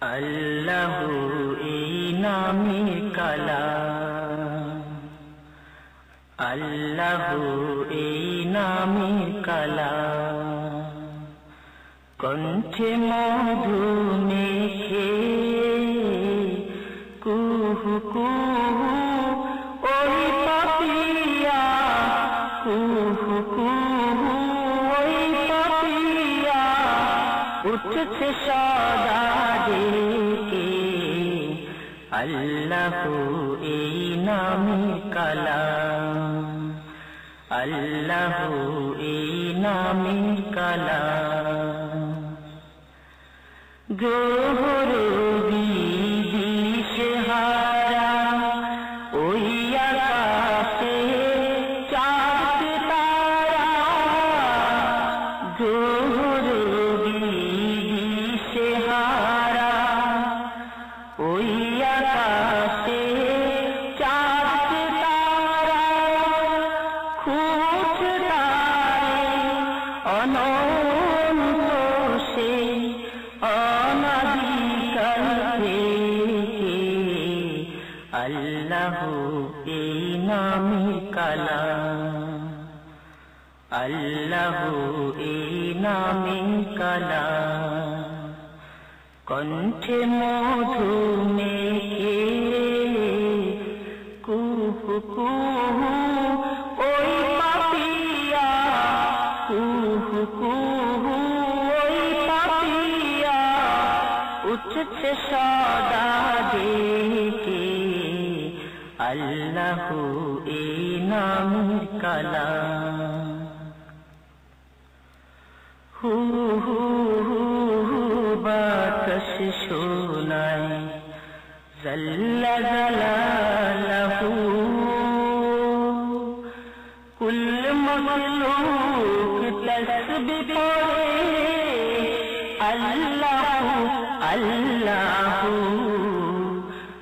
আল্লাহ এই নামে কালা আল্লাহ এই নামে কালা কণ্ঠে মধু মেখে কুহু কুহু, ওই পাপিয়া কুহু কুহু উঠছে সদা ডেকে আল্লাহ, এই নামে কালা আল্লাহ, এই নামে কালা গ্রহর বিদিশে হারা। ওই আকাশে চাঁদ তারা। গ্রহর অনন্ত এই নামে কালা কণ্ঠে মধু মেখে কুহু কুহু উঠছে সদা দেখে আল্লাহ এই নাম কালা হু হু হু হু বাতাস শোনায় জল্লা জালালাহু। কুল মখলুক তসবি আল্লাহ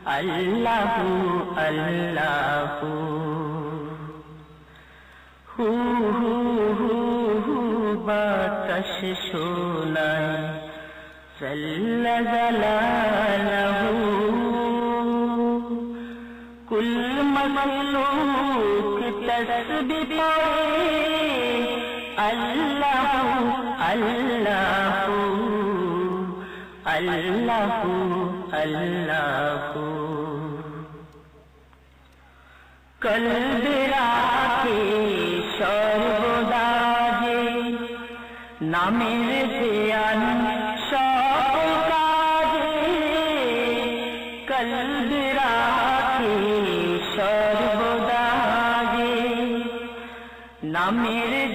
আল্লাহ আল্লাহ। হু হু হু হু, বাতাস শোনায়। জল্লা জালালাহু। কুল মখলুক তসবি পড়ে। আল্লাহ আল্লাহ। اللہ اللہ کل برا کے شور گوداجے نام ریان شوق کاجے کل برا کے شور گوداجے نام رے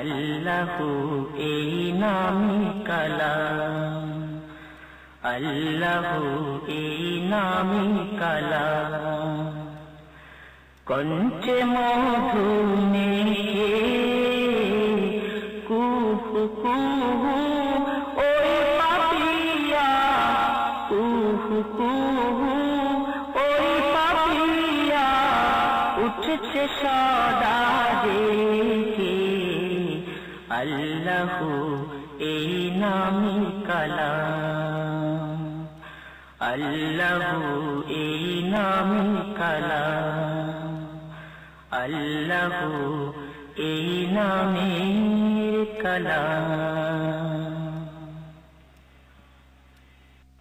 আল্লাহ এই নামে কালাম। আল্লাহ এই নামে কালাম। কণ্ঠে মধু মেখে কুহু কুহু ওই পাপিয়া। কুহু কুহু ওই পাপিয়া। উঠছে সদা দেখে। আল্লাহ এই নামে কালাম। আল্লাহ এই নামে কালাম। আল্লাহ এই নামে কালাম।